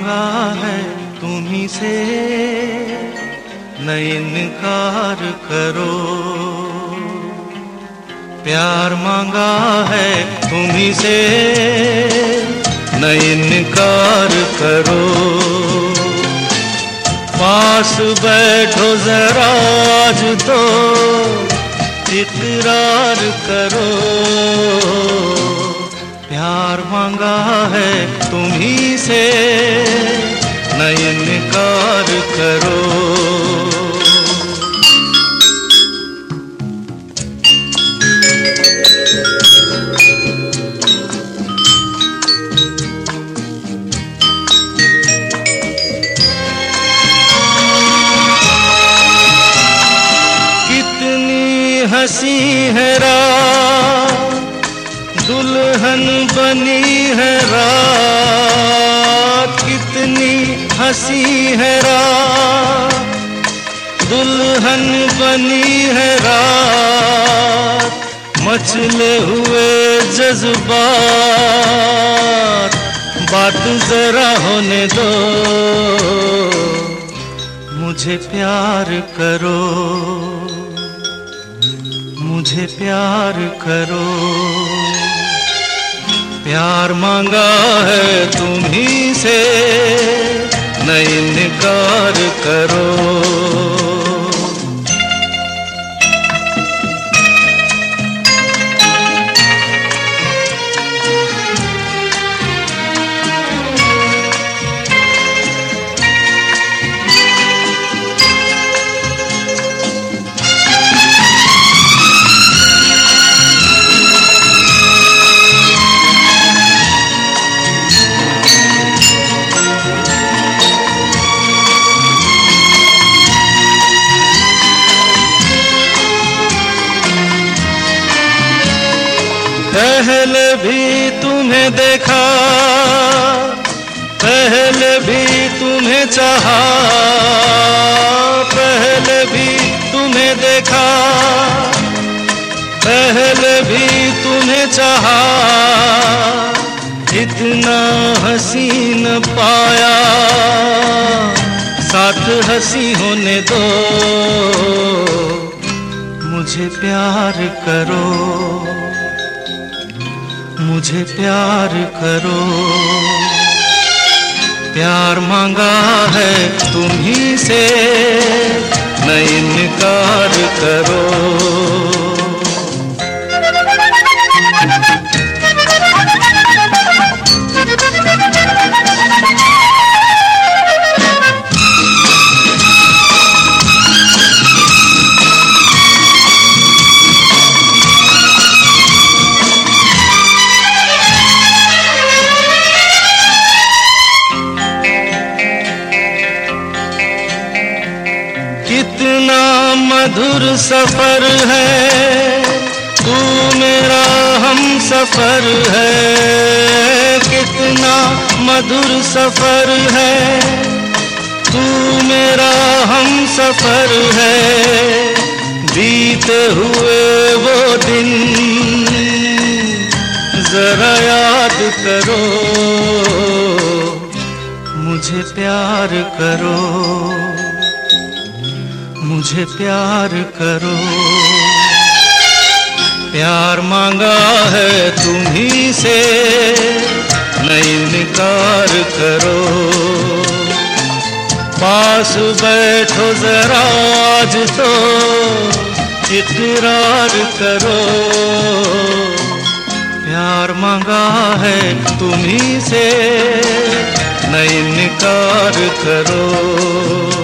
मांगा है तुम्ही से न इनकार करो। प्यार मांगा है तुम्ही से न इनकार करो। पास बैठो जरा आज तो इकरार करो। प्यार मांगा है तुम्ही से न इनकार करो। कितनी हँसी है रात दुल्हन बनी है रात, कितनी हँसी है रात। दुल्हन बनी है रात, मचले हुए जज्बात। बात जरा होने दो, मुझे प्यार करो। मुझे प्यार करो। प्यार मांगा है तुम्ही से नहीं इनकार करो। पहले भी तुम्हें देखा, पहले भी तुम्हें चाहा, पहले भी तुम्हें देखा, पहले भी तुम्हें चाहा। इतना हसीन पाया, साथ हँसी होने दो, मुझे प्यार करो। मुझे प्यार करो। प्यार मांगा है तुम्ही से। मधुर सफ़र है। तू मेरा हम सफ़र है। कितना मधुर सफ़र है। तू मेरा हम सफ़र है। बीते हुए वो दिन जरा याद करो। मुझे प्यार करो। मुझे प्यार करो। प्यार मांगा है तुम्ही से, नहीं इनकार करो। पास बैठो जरा आज तो इकरार करो। प्यार मांगा है तुम्ही से, नहीं इनकार करो।